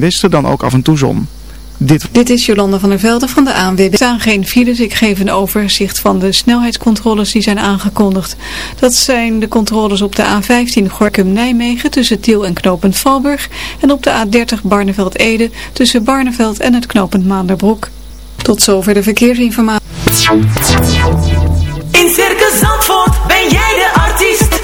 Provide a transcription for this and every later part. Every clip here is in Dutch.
westen dan ook af en toe zon. Dit... Dit is Jolanda van der Velde van de ANWB. Er staan geen files. Ik geef een overzicht van de snelheidscontroles die zijn aangekondigd. Dat zijn de controles op de A15 Gorkum-Nijmegen tussen Tiel en knooppunt Valburg. En op de A30 Barneveld-Ede tussen Barneveld en het knooppunt Maanderbroek. Tot zover de verkeersinformatie. In Circus Zandvoort ben jij de artiest.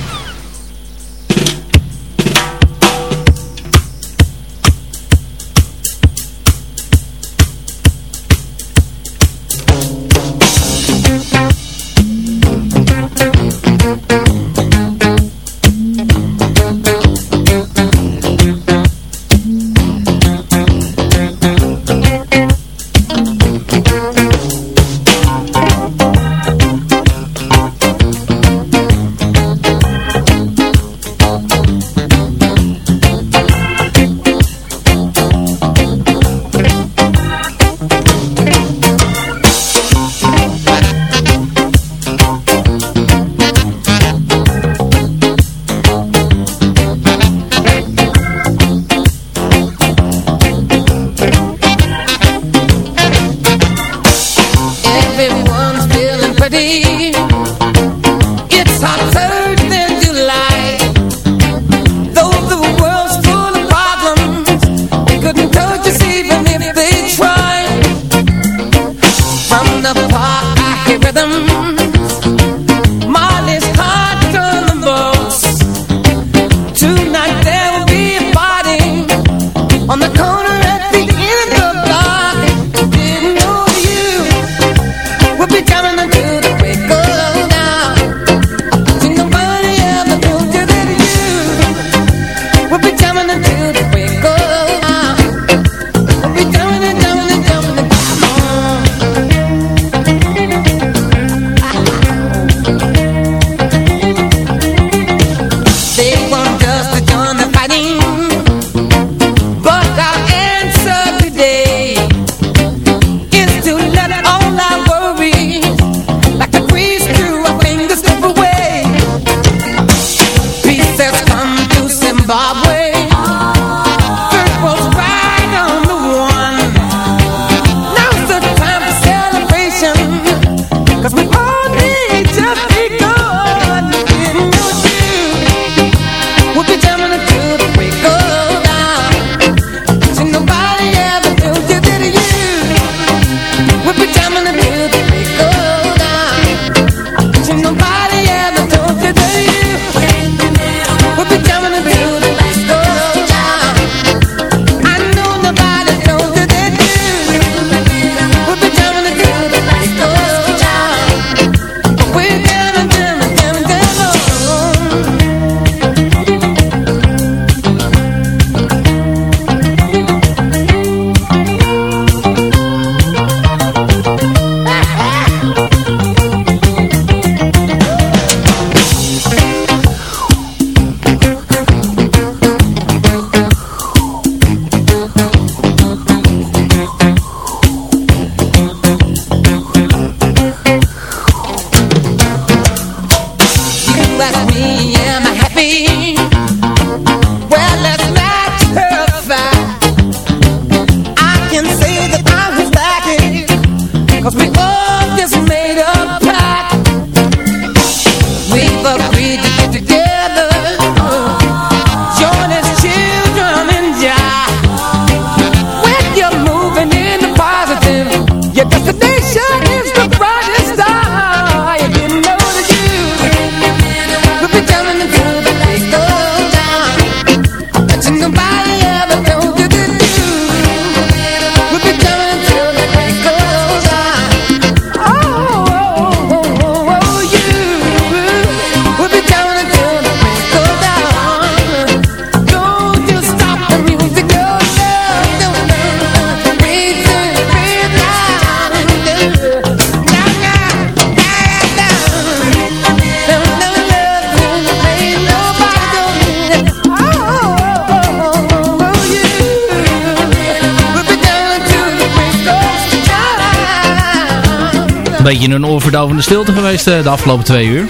beetje een oorverdovende stilte geweest eh, de afgelopen twee uur.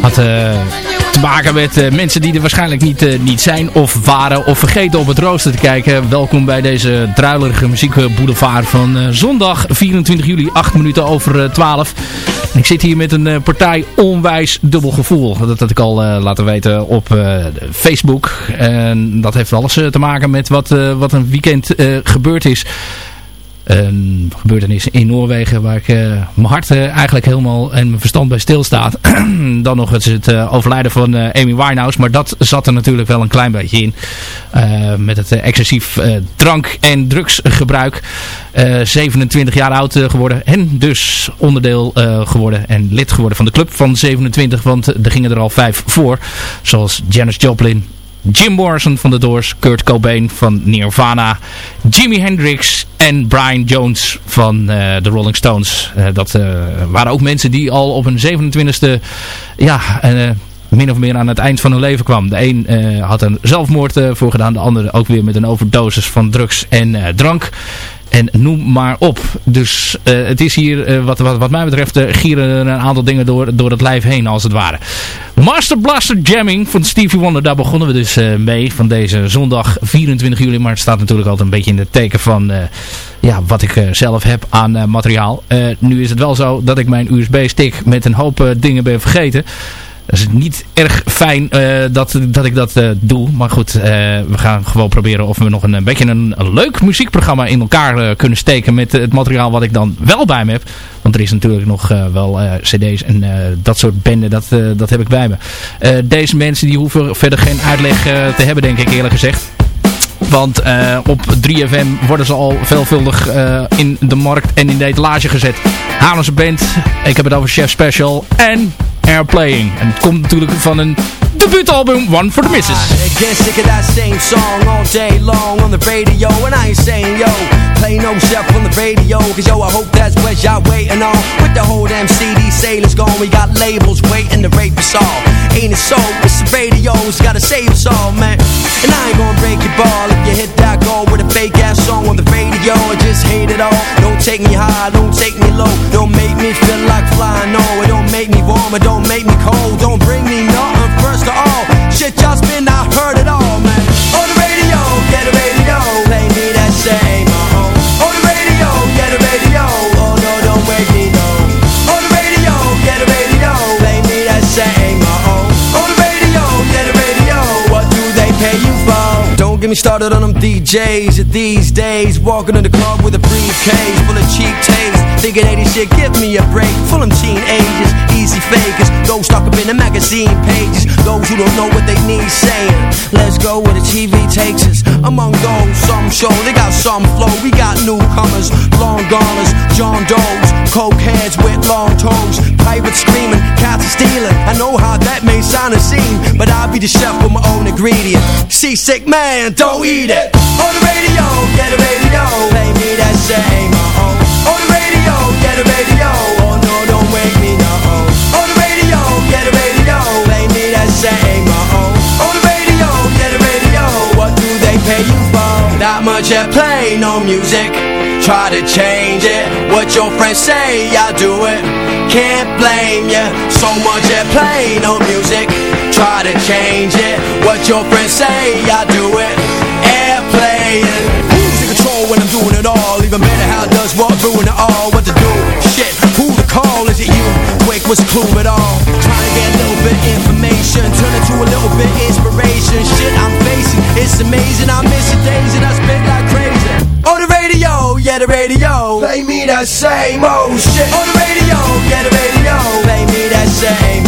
Had uh, te maken met uh, mensen die er waarschijnlijk niet, niet zijn of waren of vergeten op het rooster te kijken. Welkom bij deze druilerige muziekboulevard van zondag 24 juli, 8 minuten over 12. ik zit hier met een partij onwijs dubbel gevoel. Dat had ik al laten weten op Facebook. En dat heeft alles te maken met wat, wat een weekend gebeurd is een gebeurtenis in Noorwegen waar ik uh, mijn hart uh, eigenlijk helemaal en mijn verstand bij stilstaat. Dan nog het, uh, overlijden van Amy Winehouse, maar dat zat er natuurlijk wel een klein beetje in. met het excessief drank- en drugsgebruik. 27 jaar oud geworden en dus onderdeel geworden en lid geworden van de club van 27, want er gingen er al vijf voor. Zoals Janis Joplin, Jim Morrison van The Doors, Kurt Cobain van Nirvana, Jimi Hendrix en Brian Jones van uh, de Rolling Stones. Uh, dat uh, waren ook mensen die al op hun 27e ja, min of meer aan het eind van hun leven kwam. De een had een zelfmoord voor gedaan, de ander ook weer met een overdosis van drugs en drank. En noem maar op. Dus uh, het is hier, uh, wat, wat, wat mij betreft, uh, gieren een aantal dingen door, door het lijf heen als het ware. Master Blaster Jamming van Stevie Wonder, daar begonnen we dus mee van deze zondag 24 juli. Maar het staat natuurlijk altijd een beetje in het teken van ja, wat ik zelf heb aan materiaal. nu is het wel zo dat ik mijn USB-stick met een hoop dingen ben vergeten. Is niet erg fijn uh, dat, dat ik dat uh, doe. Maar goed, uh, we gaan gewoon proberen of we nog een, beetje een, leuk muziekprogramma in elkaar kunnen steken met het materiaal wat ik dan wel bij me heb. Want er is natuurlijk nog wel cd's en dat soort benden, dat, dat heb ik bij me. deze mensen die hoeven verder geen uitleg te hebben, denk ik eerlijk gezegd. Want op 3FM worden ze al veelvuldig in de markt en in de etalage gezet. Haarlemse band, ik heb het over Chef Special en Airplaying. En het komt natuurlijk van een debuutalbum One for the Misses. I get sick of that same song all day long on the radio And I ain't saying yo, play no chef on the radio Cause yo, I hope that's what y'all waiting on With the whole damn CD sailors gone We got labels waiting to rape us all Ain't it so? It's the radio's gotta save us all, man And I ain't gonna break your ball If you hit that goal with a fake ass song on the radio I just hate it all Don't take me high, don't take me low Don't make me feel like flying, no It don't make me warm, it don't make me cold. Don't bring me nothing first of all. Shit y'all spin, I heard it all, man. On the radio, get the radio. Play me that same, uh-huh. On the radio, get the radio. Oh no, don't wake me, no On the radio, get the radio. Me that same, uh-huh. On the radio, get the radio. What do they pay you for? Don't get me started on them DJs these days. Walking in the club with a briefcase Full of cheap taste Thinking 80 shit, give me a break. Full of teenagers, easy fakers. Those stuck up in the magazine pages. Those who don't know what they need saying. Let's go where the TV takes us. Among those, some show They got some flow, we got newcomers Long goners, John Doe's Coke heads with long toes. Pirates screaming, cats are stealing. I know how that may sound a scene But I'll be the chef with my own ingredient. Seasick man, don't eat it. On the radio, get a radio. Play me that same, much at play, no music. Try to change it. What your friends say, I do it. Can't blame ya. So much at play, no music. Try to change it. What your friends say, I do it. Airplaying What's clue at all? Trying to get a little bit information Turn it to a little bit inspiration. Shit I'm facing, it's amazing I miss the days and I spit like crazy. On the radio, yeah the radio. Play me that same old shit. On the radio, yeah the radio. Play me that same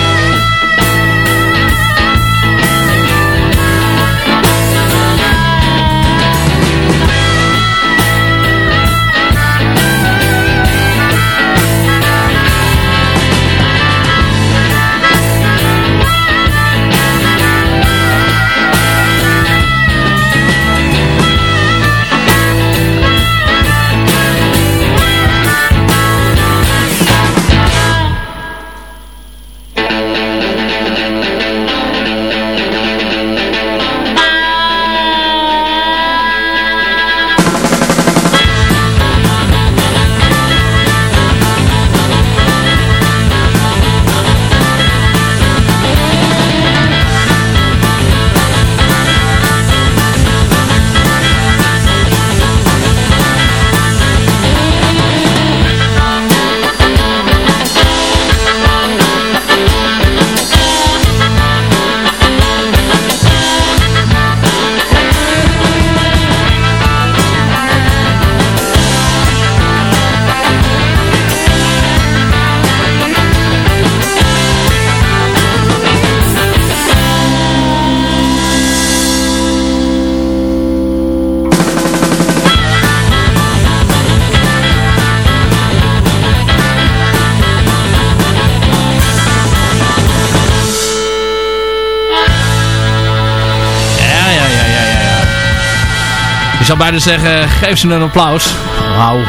Bijna zeggen, geef ze een applaus. Nou,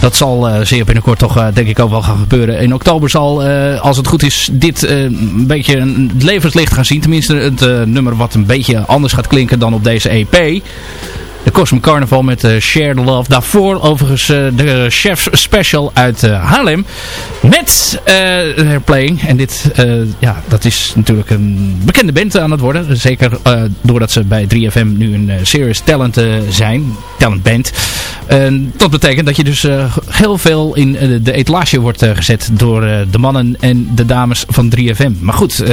dat zal eh, zeer binnenkort toch eh, denk ik ook wel gaan gebeuren. In oktober zal, eh, als het goed is, dit een beetje het levenslicht gaan zien. Tenminste het nummer wat een beetje anders gaat klinken dan op deze EP. De Cosmic Carnival met uh, Share the Love. Daarvoor overigens eh, de Chef's Special uit eh, Haarlem. Met Airplaying. En dit, eh, ja, dat is natuurlijk een bekende band aan het worden. Zeker eh, doordat ze bij 3FM nu een eh, serious talent eh, zijn. Talent band. Dat betekent dat je dus eh, heel veel in eh, de etalage wordt eh, gezet door eh, de mannen en de dames van 3FM. Maar goed, eh,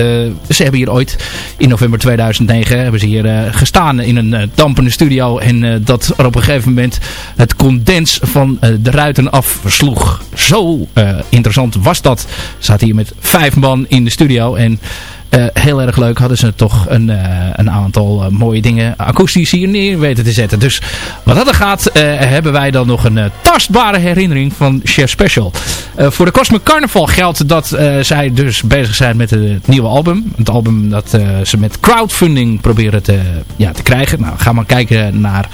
ze hebben hier ooit in november 2009 hebben ze hier eh, gestaan in een eh, dampende studio. En eh, dat er op een gegeven moment het condens van eh, de ruiten afsloeg. Zo eh, interessant was dat. Zaten hier met vijf man in de studio en... eh, heel erg leuk hadden ze toch een, eh, een aantal eh, mooie dingen akoestisch hier neer weten te zetten. Dus wat dat er gaat, hebben wij dan nog een tastbare herinnering van Chef Special. Voor de Cosmic Carnival geldt dat zij dus bezig zijn met het nieuwe album. Het album dat ze met crowdfunding proberen te, ja, te krijgen. Nou, ga maar kijken naar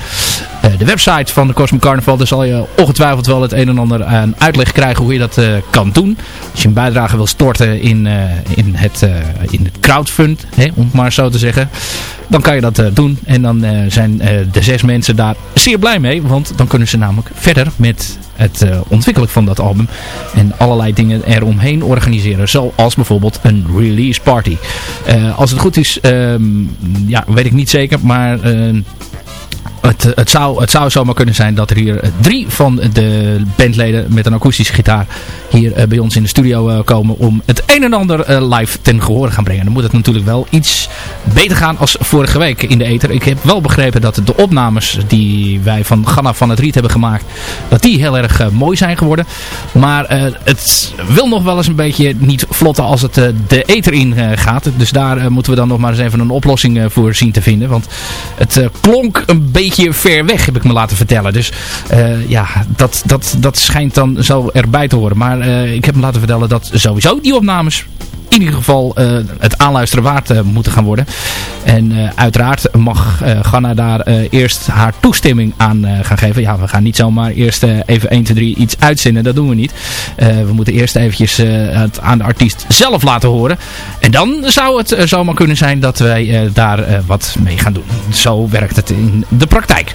de website van de Cosmic Carnival. Daar zal je ongetwijfeld wel het een en ander aan uitleg krijgen hoe je dat kan doen. Als je een bijdrage wil storten in, in, het, eh, het crowdfund, hè, om het maar zo te zeggen. Dan kan je dat eh, doen. En dan eh, zijn eh, de zes mensen daar zeer blij mee. Want dan kunnen ze namelijk verder met het ontwikkelen van dat album. En allerlei dingen eromheen organiseren. Zoals bijvoorbeeld een release party. Als het goed is, ehm, ja, weet ik niet zeker. Maar... het, zou, het zou zomaar kunnen zijn dat er hier eh, drie van de bandleden met een akoestische gitaar hier eh, bij ons in de studio eh, komen om het een en ander live ten gehoor gaan brengen. Dan moet het natuurlijk wel iets beter gaan als vorige week in de Ether. Ik heb wel begrepen dat de opnames die wij van Ganna van het Riet hebben gemaakt, dat die heel erg mooi zijn geworden. Maar het wil nog wel eens een beetje niet vlotten als het de Ether in gaat. Dus daar moeten we dan nog maar eens even een oplossing voor zien te vinden. Want het klonk een beetje ver weg, heb ik me laten vertellen. Dus eh, ja, dat, dat, dat schijnt dan zo erbij te horen. Maar eh, ik heb me laten vertellen dat sowieso die opnames in ieder geval eh, het aanluisteren waard eh, moeten gaan worden. En eh, uiteraard mag Ganna daar eerst haar toestemming aan gaan geven. Ja, we gaan niet zomaar eerst even 1, 2, 3 iets uitzenden. Dat doen we niet. We moeten eerst eventjes het aan de artiest zelf laten horen. En dan zou het zomaar kunnen zijn dat wij daar wat mee gaan doen. Zo werkt het in de praktijk.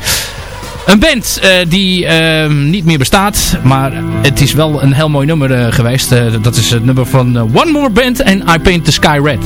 Een band eh, die eh, niet meer bestaat, maar het is wel een heel mooi nummer eh, geweest. Eh, dat is het nummer van One More Band en I Paint the Sky Red.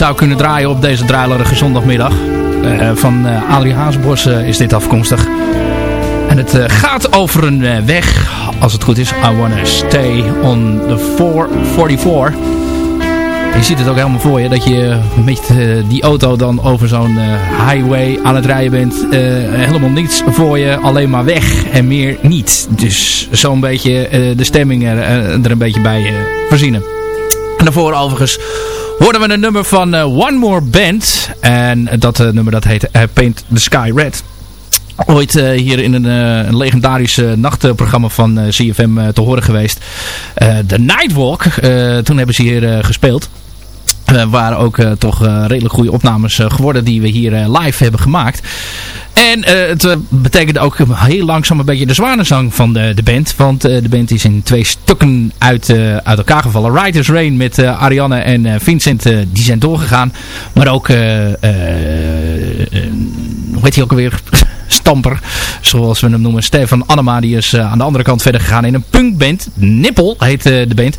Zou kunnen draaien op deze druilerige zondagmiddag. van Adrie Haasbos is dit afkomstig. En het gaat over een weg, als het goed is. I wanna stay on the 444. Je ziet het ook helemaal voor je dat je met die auto dan over zo'n highway aan het rijden bent. helemaal niets voor je, alleen maar weg en meer niet. Dus zo'n beetje de stemming er, er een beetje bij voorzien. En daarvoor overigens hoorden we een nummer van uh, One More Band. En dat uh, nummer dat heet uh, Paint the Sky Red. Ooit hier in een, een legendarisch nachtprogramma van CFM te horen geweest. The Nightwalk. toen hebben ze hier gespeeld. Uh, waren ook uh, toch uh, redelijk goede opnames geworden die we hier live hebben gemaakt. En het betekent ook heel langzaam een beetje de zwanenzang van de, de band. Want de band is in twee stukken uit, uit elkaar gevallen. Riders Rain met Ariane en Vincent, die zijn doorgegaan. Maar ook, hoe heet hij ook alweer? stamper, zoals we hem noemen. Stefan Annema, die is aan de andere kant verder gegaan in een punkband. Nippel heet de band.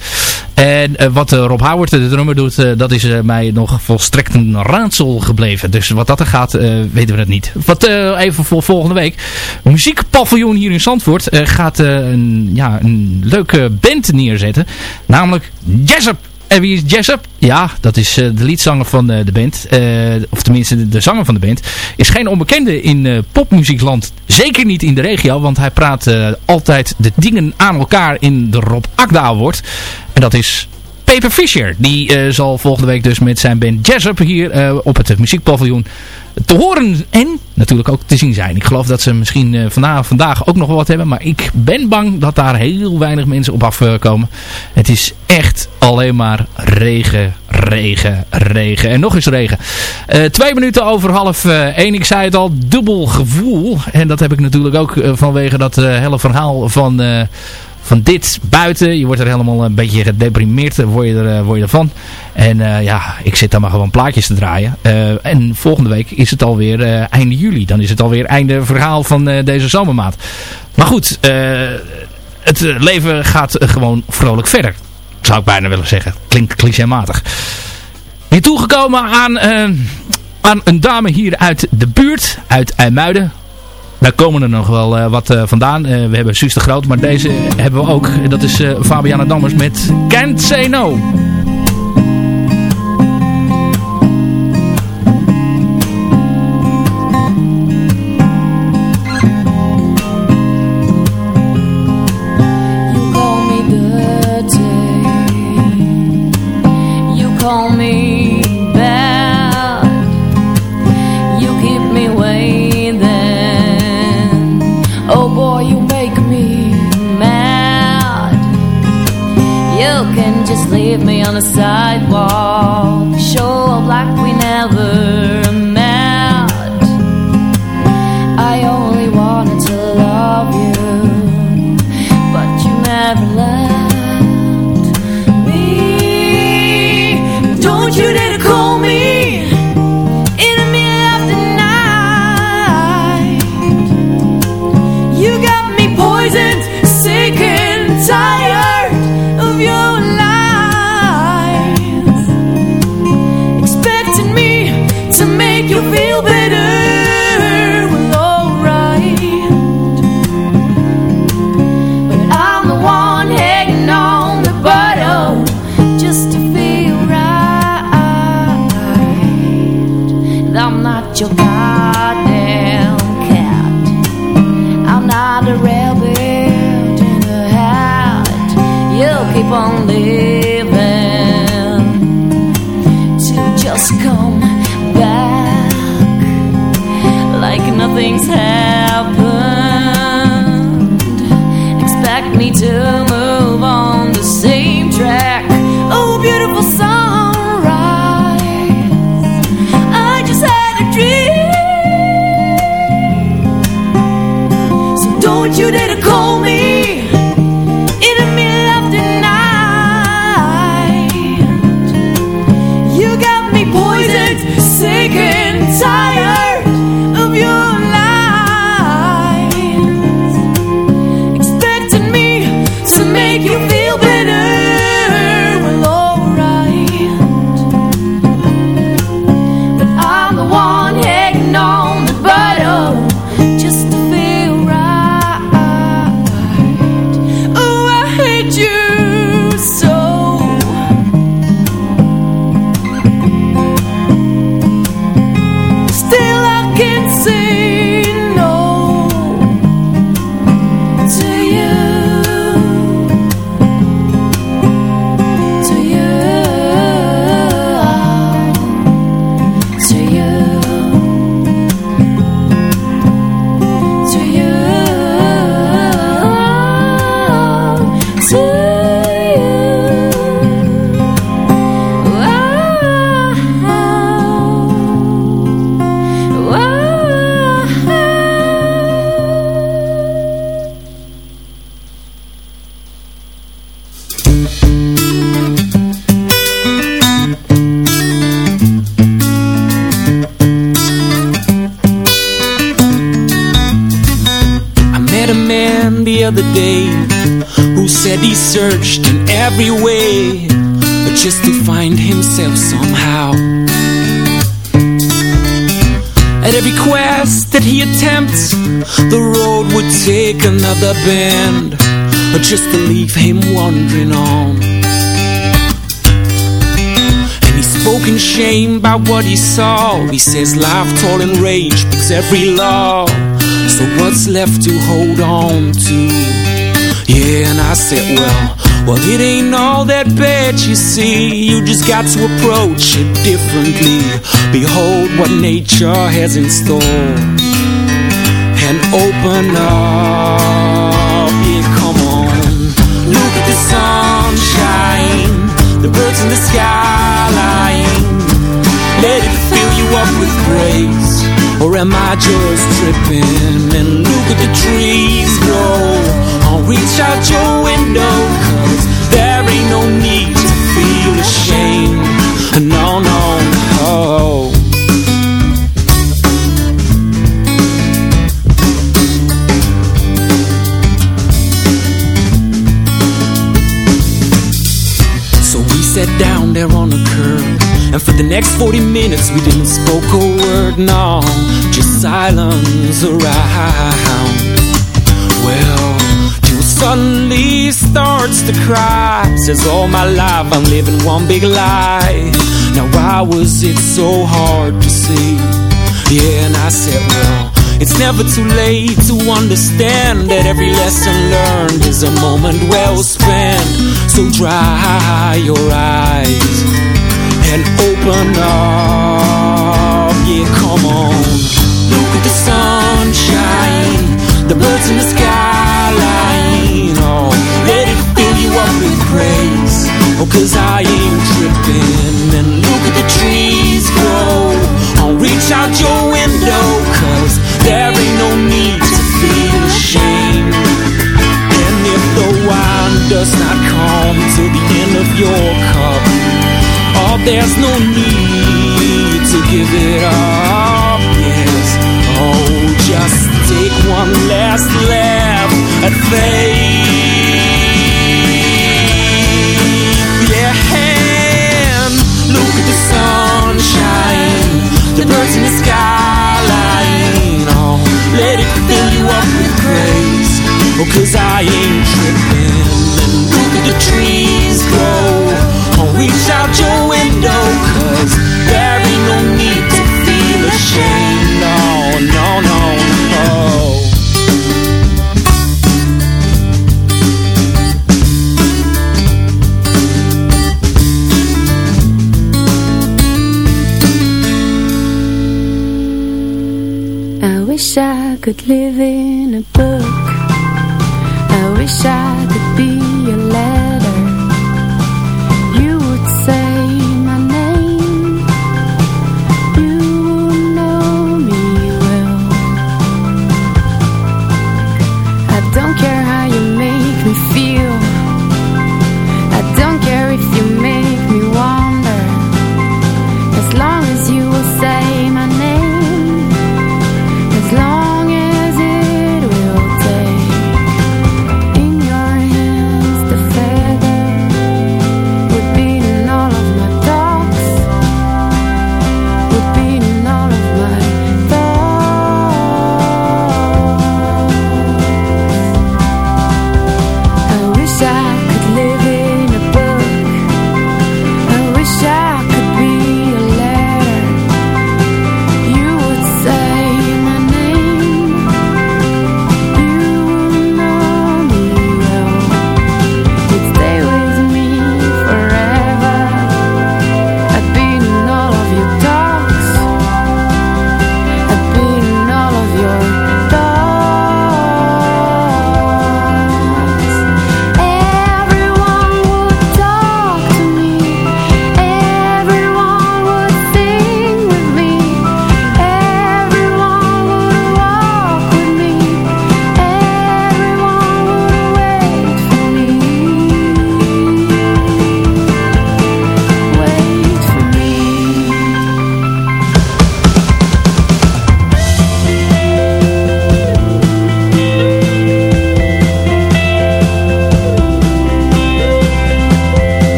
En uh, wat Rob Howard, de drummer, doet, dat is mij nog volstrekt een raadsel gebleven. Dus wat dat er gaat, weten we het niet. Wat even voor volgende week. Muziekpaviljoen hier in Zandvoort gaat een, ja, een leuke band neerzetten. Namelijk Jessup. En wie is Jessup? Ja, dat is uh, de liedzanger van uh, de band. Uh, of tenminste de, zanger van de band. Is geen onbekende in popmuziekland. Zeker niet in de regio. Want hij praat altijd de dingen aan elkaar in de Rob Akda Award. En dat is Peter Fischer. Die zal volgende week dus met zijn band Jessup hier op het muziekpaviljoen te horen en natuurlijk ook te zien zijn. Ik geloof dat ze misschien uh, vandaag, vandaag ook nog wat hebben. Maar ik ben bang dat daar heel weinig mensen op afkomen. Het is echt alleen maar regen, regen, regen. En nog eens regen. Twee minuten over half één. Ik zei het al, dubbel gevoel. En dat heb ik natuurlijk ook vanwege dat hele verhaal van van dit buiten. Je wordt er helemaal een beetje gedeprimeerd word je, er, word je ervan. En ja, ik zit daar maar gewoon plaatjes te draaien. En volgende week is het alweer uh, einde juli. Dan is het alweer einde verhaal van deze zomermaat. Maar goed, het leven gaat gewoon vrolijk verder. Zou ik bijna willen zeggen. Klinkt clichématig. Hier toegekomen aan, aan een dame hier uit de buurt. Uit IJmuiden. Daar komen er nog wel uh, wat uh, vandaan. Uh, we hebben Suus de Groot, maar deze hebben we ook. Dat is Fabiana Dammers met Can't Say No. Sidewalk searched in every way just to find himself somehow. At every quest that he attempts, the road would take another bend just to leave him wandering on. And he spoke in shame about what he saw. He says life tall and rage breaks every law. So what's left to hold on to? Yeah, and I said, well, well, it ain't all that bad, you see. You just got to approach it differently. Behold what nature has in store. And open up, yeah, come on. Look at the sunshine, the birds in the skyline. Let it fill you up with grace. Or am I just tripping? And look at the trees grow. I'll reach out your window there ain't no need to feel ashamed No, no, no So we sat down there on the curb And for the next 40 minutes we didn't spoke a word, no. Just silence around. Well suddenly starts to cry. Says all my life I'm living one big lie. Now why was it so hard to see? Yeah, and I said, well It's never too late to understand That every lesson learned is a moment well spent. So dry your eyes And open up. Yeah, come on. Look at the sunshine The birds in the skyline. Oh, let it fill you up with praise. Oh, cause I ain't tripping. And look at the trees grow. I'll reach out your window Cause there ain't no need to feel ashamed. And if the wine does not come to the end of your cup there's no need to give it up, yes Oh, just take one last laugh at fate. Yeah, and look at the sunshine, the birds in the skyline. Oh, let it fill you up with praise. Oh, cause I ain't tripping. And look at the trees grow. Oh, reach out your window, cause there ain't no need to feel ashamed. No, no, no, no. I wish I could live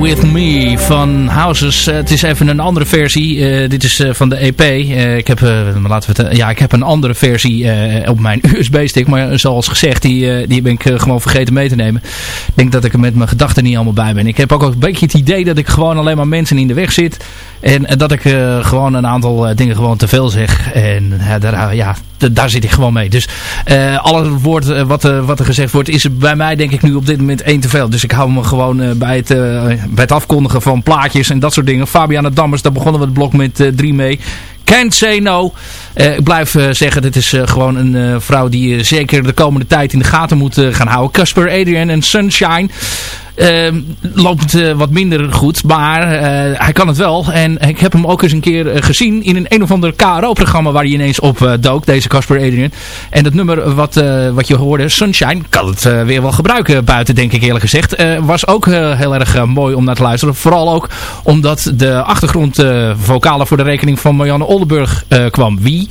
With Me van Houses. Eh, het is even een andere versie. Eh, dit is van de EP. ik, heb, laten we ja, ik heb een andere versie op mijn USB-stick. Maar zoals gezegd, die, die ben ik gewoon vergeten mee te nemen. Ik denk dat ik er met mijn gedachten niet allemaal bij ben. Ik heb ook een beetje het idee dat ik gewoon alleen maar mensen in de weg zit. En dat ik gewoon een aantal dingen gewoon te veel zeg. En daar, ja, daar zit ik gewoon mee. Dus uh, alle woord wat, wat er gezegd wordt is bij mij denk ik nu op dit moment één te veel. Dus ik hou me gewoon bij, het, bij het afkondigen van plaatjes en dat soort dingen. Fabiana Dammers, daar begonnen we het blok met drie mee. Can't say no. ik blijf zeggen, dit is gewoon een vrouw die zeker de komende tijd in de gaten moet gaan houden. Casper Adrian en Sunshine. Uh, loopt uh, wat minder goed, maar uh, hij kan het wel. En ik heb hem ook eens een keer uh, gezien in een een of ander KRO-programma waar hij ineens op dook, deze Casper Adrian. En dat nummer wat, wat je hoorde, Sunshine, kan het weer wel gebruiken buiten, denk ik eerlijk gezegd. was ook heel erg mooi om naar te luisteren. Vooral ook omdat de achtergrondvocalen voor de rekening van Marianne Oldenburg kwam. Wie?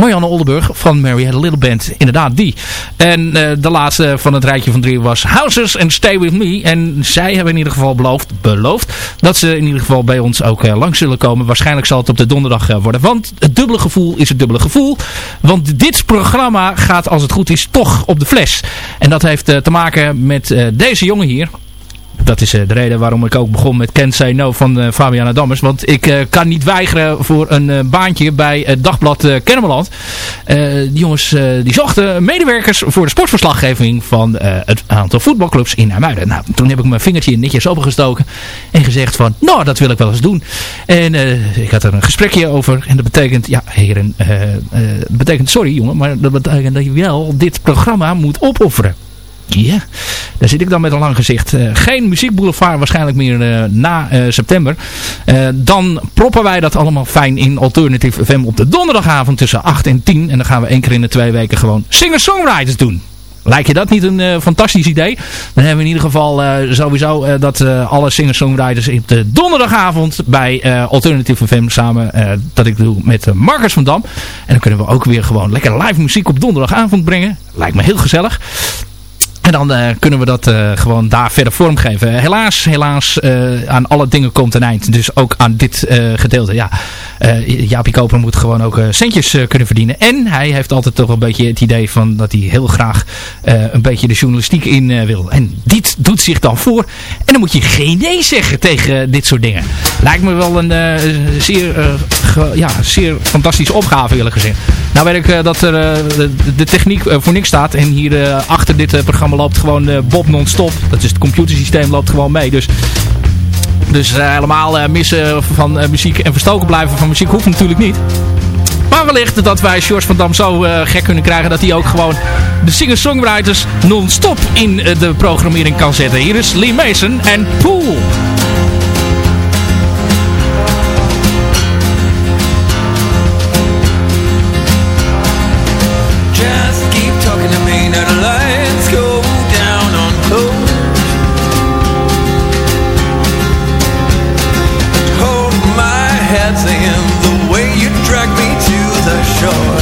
Marianne Oldenburg van Mary Had a Little Band. Inderdaad, die. En de laatste van het rijtje van drie was Houses and Stay With Me. En zij hebben in ieder geval beloofd, beloofd dat ze in ieder geval bij ons ook uh, langs zullen komen. Waarschijnlijk zal het op de donderdag uh, worden. Want het dubbele gevoel is het dubbele gevoel. Want dit programma gaat als het goed is toch op de fles. En dat heeft te maken met deze jongen hier dat is eh, de reden waarom ik ook begon met Can't Say No van uh, Fabiana Dammers. Want ik uh, kan niet weigeren voor een baantje bij het dagblad Kennemerland. die jongens die zochten medewerkers voor de sportverslaggeving van het aantal voetbalclubs in Nijmuiden. Nou, toen heb ik mijn vingertje netjes opengestoken en gezegd van, nou dat wil ik wel eens doen. En ik had er een gesprekje over en dat betekent, ja heren, dat betekent sorry jongen, maar dat betekent dat je wel dit programma moet opofferen. Ja, daar zit ik dan met een lang gezicht. Uh, geen muziekboulevard waarschijnlijk meer uh, na uh, september. dan proppen wij dat allemaal fijn in Alternative FM op de donderdagavond tussen 8 en 10. En dan gaan we één keer in de twee weken gewoon singer-songwriters doen. Lijkt je dat niet een fantastisch idee? Dan hebben we in ieder geval sowieso dat alle singer-songwriters op de donderdagavond bij Alternative FM samen dat ik doe met Marcus van Dam. En dan kunnen we ook weer gewoon lekker live muziek op donderdagavond brengen. Lijkt me heel gezellig. En dan uh, kunnen we dat uh, gewoon daar verder vormgeven. Helaas, helaas, uh, aan alle dingen komt een eind. Dus ook aan dit gedeelte. Ja, Jaapie Koper moet gewoon ook centjes kunnen verdienen. En hij heeft altijd toch een beetje het idee van dat hij heel graag een beetje de journalistiek in wil. En dit doet zich dan voor. En dan moet je geen nee zeggen tegen dit soort dingen. Lijkt me wel een zeer, ja, zeer fantastische opgave eerlijk gezegd. Nou weet ik dat er de, de, techniek voor niks staat. En hier achter dit programma loopt gewoon uh, Bob non-stop. Dat is het computersysteem loopt gewoon mee. Dus, dus uh, helemaal uh, missen van muziek en verstoken blijven van muziek hoeft natuurlijk niet. Maar wellicht dat wij George van Dam zo gek kunnen krijgen dat hij ook gewoon de singer-songwriters non-stop in de programmering kan zetten. Hier is Lee Mason en Pool. sights the way you drag me to the shore.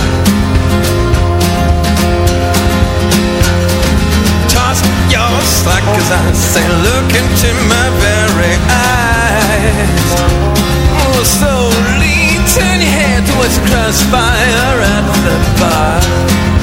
Toss your slack as I say, look into my very eyes. Oh, Slowly turn your head towards the crossfire at the bar.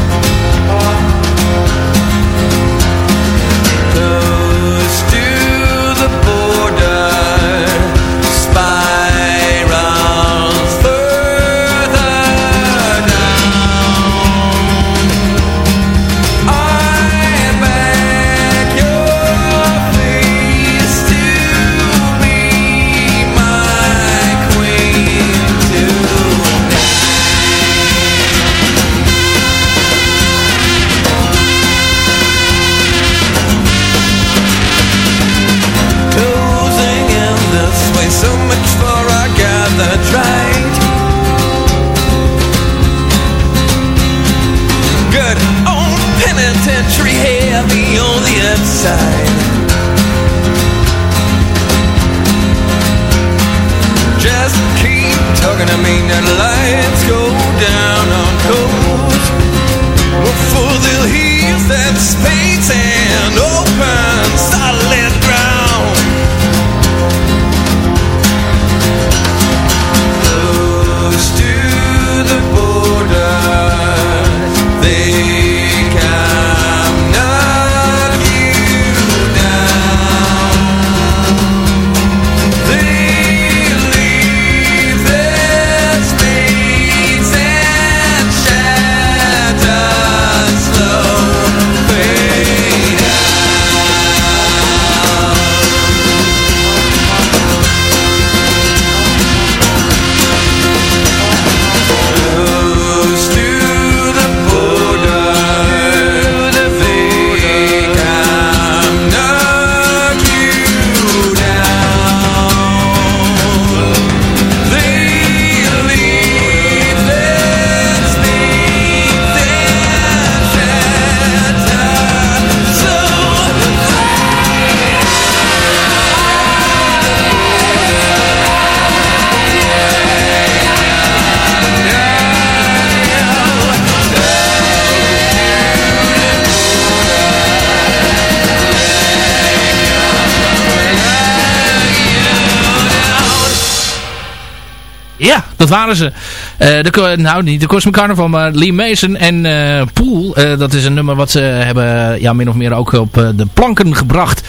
Dat waren ze. de, nou, niet de Cosmic Carnival, maar Lee Mason en Pool. dat is een nummer wat ze hebben ja, min of meer ook op de planken gebracht.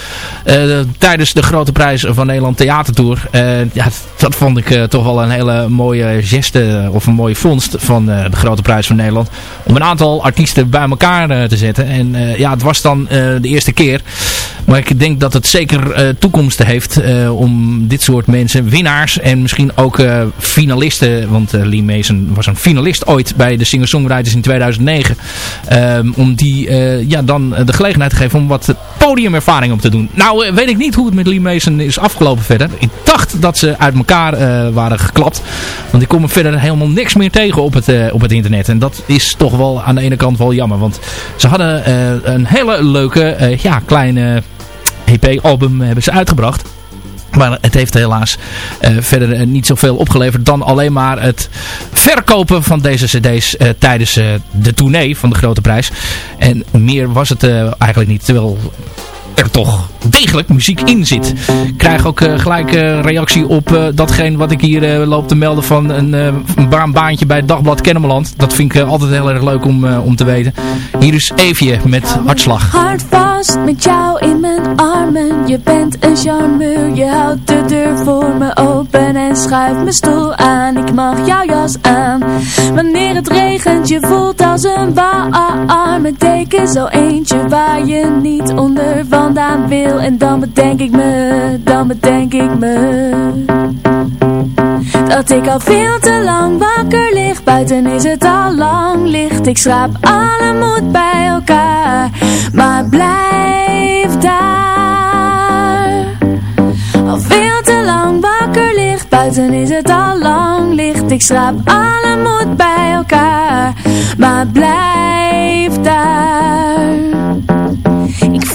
tijdens de grote prijs van Nederland Theatertour. ja, dat vond ik toch wel een hele mooie geste of een mooie vondst van de grote prijs van Nederland. Om een aantal artiesten bij elkaar te zetten. En ja, het was dan de eerste keer. Maar ik denk dat het zeker toekomst heeft om dit soort mensen, winnaars en misschien ook uh, finalisten. Want uh, Lee Mason was een finalist ooit bij de Singer-Songwriters in 2009. Um, om die uh, ja, dan de gelegenheid te geven om wat podiumervaring op te doen. Nou weet ik niet hoe het met Lee Mason is afgelopen verder. Ik dacht dat ze uit elkaar waren geklapt. Want ik kom er verder helemaal niks meer tegen op het, op het internet. En dat is toch wel aan de ene kant wel jammer. Want ze hadden een hele leuke, ja, kleine EP-album hebben ze uitgebracht. Maar het heeft helaas uh, verder uh, niet zoveel opgeleverd dan alleen maar het verkopen van deze cd's uh, tijdens de tournee van de Grote Prijs. En meer was het eigenlijk niet. Terwijl er toch degelijk muziek in zit. Ik krijg ook uh, gelijk uh, reactie op uh, datgene wat ik hier loop te melden van een, een baantje bij het Dagblad Kennemerland. Dat vind ik altijd heel erg leuk om, om te weten. Hier is Evie met Hartslag. Hart vast met jou in mijn armen. Je bent een charmeur. Je houdt de deur voor me open en schuift mijn stoel aan. Ik mag jouw jas aan. Wanneer het regent, je voelt als een warme deken. Zo eentje waar je niet onder vandaan wil en dan bedenk ik me, dan bedenk ik me Dat ik al veel te lang wakker lig. Buiten is het al lang licht. Ik schraap alle moed bij elkaar Maar blijf daar. Al veel te lang wakker ligt Buiten is het al lang licht. Ik schraap alle moed bij elkaar Maar blijf daar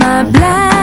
elkaar Maar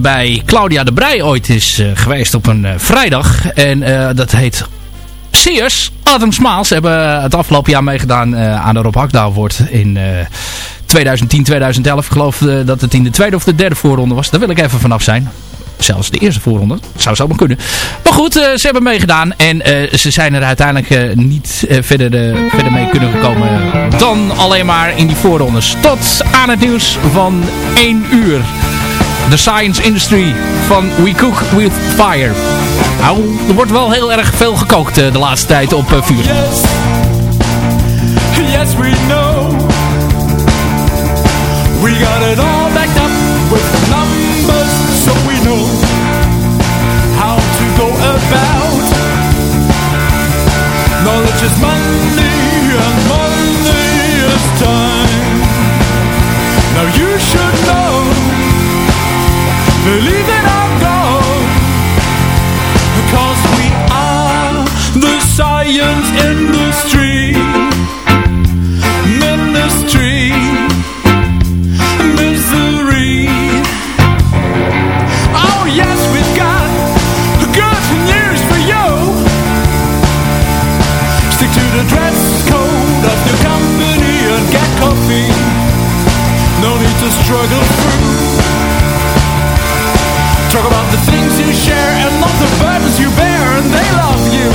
bij Claudia de Brij ooit is eh, geweest op een eh, vrijdag. En dat heet Sears. Adam Smaals hebben het afgelopen jaar meegedaan aan de Rob Hakda Award in 2010, 2011. Ik geloof dat het in de tweede of de derde voorronde was. Daar wil ik even vanaf zijn zelfs de eerste voorronde. Zou zo maar kunnen. Maar goed, ze hebben meegedaan. En ze zijn er uiteindelijk niet verder, verder mee kunnen komen dan alleen maar in die voorrondes. Tot aan het nieuws van 1 uur. The Science Industry van We Cook With Fire. Nou, er wordt wel heel erg veel gekookt de laatste tijd op vuur. Yes, yes we know We got it all backed up with numbers So we know how to go about Knowledge is money and money is time Now you should know Believe in our God Because we are the science industry. Ministry. Misery. Oh yes, we've got good news for you. Stick to the dress code of your company and get coffee. No need to struggle through Talk about the things you share and not the burdens you bear and they love you.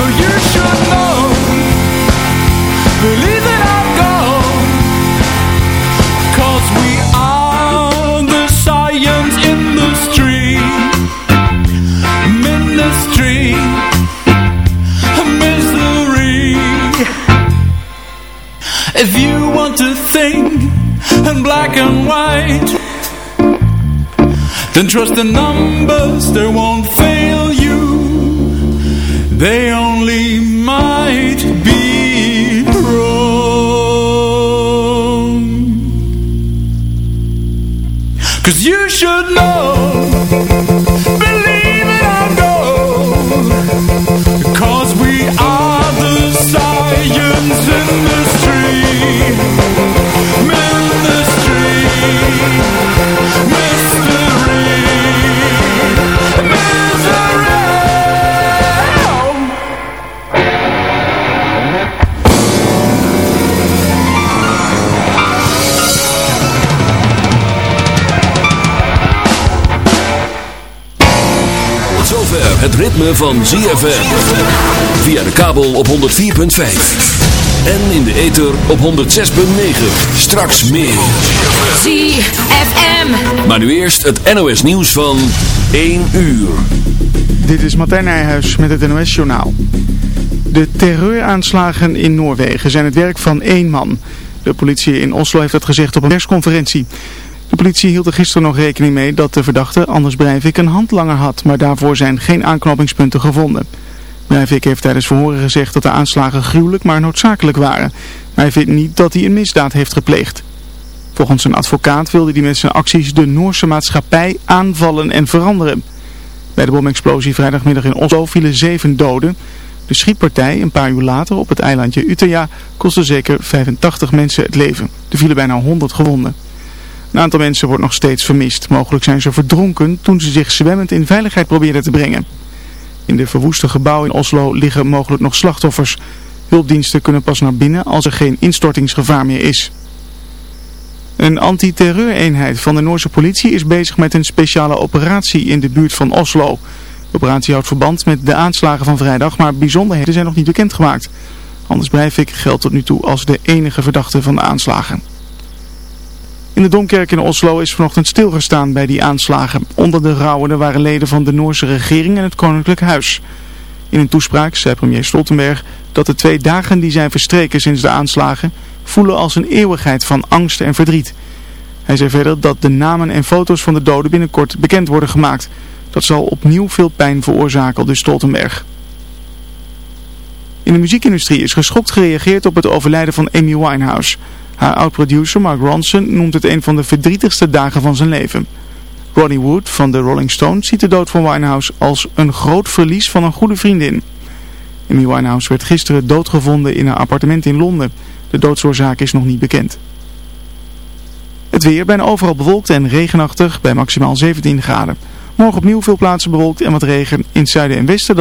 No, you should know. Believe in our goal Cause we are the science industry. Ministry. Misery. If you want to think in black and white then trust the numbers, they won't fail you. They het ritme van ZFM. Via de kabel op 104.5. En in de ether op 106.9. Straks meer. ZFM. Maar nu eerst het NOS nieuws van 1 uur. Dit is Martijn Nijhuis met het NOS Journaal. De terreuraanslagen in Noorwegen zijn het werk van één man. De politie in Oslo heeft dat gezegd op een persconferentie. De politie hield er gisteren nog rekening mee dat de verdachte Anders Breivik een handlanger had, maar daarvoor zijn geen aanknopingspunten gevonden. Breivik heeft tijdens verhoren gezegd dat de aanslagen gruwelijk maar noodzakelijk waren. Maar hij vindt niet dat hij een misdaad heeft gepleegd. Volgens zijn advocaat wilde hij met zijn acties de Noorse maatschappij aanvallen en veranderen. Bij de bomexplosie vrijdagmiddag in Oslo vielen zeven doden. De schietpartij een paar uur later op het eilandje Utøya kostte zeker 85 mensen het leven. Er vielen bijna 100 gewonden. Een aantal mensen wordt nog steeds vermist. Mogelijk zijn ze verdronken toen ze zich zwemmend in veiligheid probeerden te brengen. In de verwoeste gebouwen in Oslo liggen mogelijk nog slachtoffers. Hulpdiensten kunnen pas naar binnen als er geen instortingsgevaar meer is. Een antiterreureenheid van de Noorse politie is bezig met een speciale operatie in de buurt van Oslo. De operatie houdt verband met de aanslagen van vrijdag, maar bijzonderheden zijn nog niet bekendgemaakt. Anders Breivik geldt tot nu toe als de enige verdachte van de aanslagen. In de Domkerk in Oslo is vanochtend stilgestaan bij die aanslagen. Onder de rouwenden waren leden van de Noorse regering en het Koninklijk Huis. In een toespraak zei premier Stoltenberg dat de twee dagen die zijn verstreken sinds de aanslagen voelen als een eeuwigheid van angst en verdriet. Hij zei verder dat de namen en foto's van de doden binnenkort bekend worden gemaakt. Dat zal opnieuw veel pijn veroorzaken, dus Stoltenberg. In de muziekindustrie is geschokt gereageerd op het overlijden van Amy Winehouse. Haar oud-producer Mark Ronson noemt het een van de verdrietigste dagen van zijn leven. Ronnie Wood van de Rolling Stones ziet de dood van Winehouse als een groot verlies van een goede vriendin. Amy Winehouse werd gisteren doodgevonden in haar appartement in Londen. De doodsoorzaak is nog niet bekend. Het weer bijna overal bewolkt en regenachtig bij maximaal 17 graden. Morgen opnieuw veel plaatsen bewolkt en wat regen in het zuiden en westen.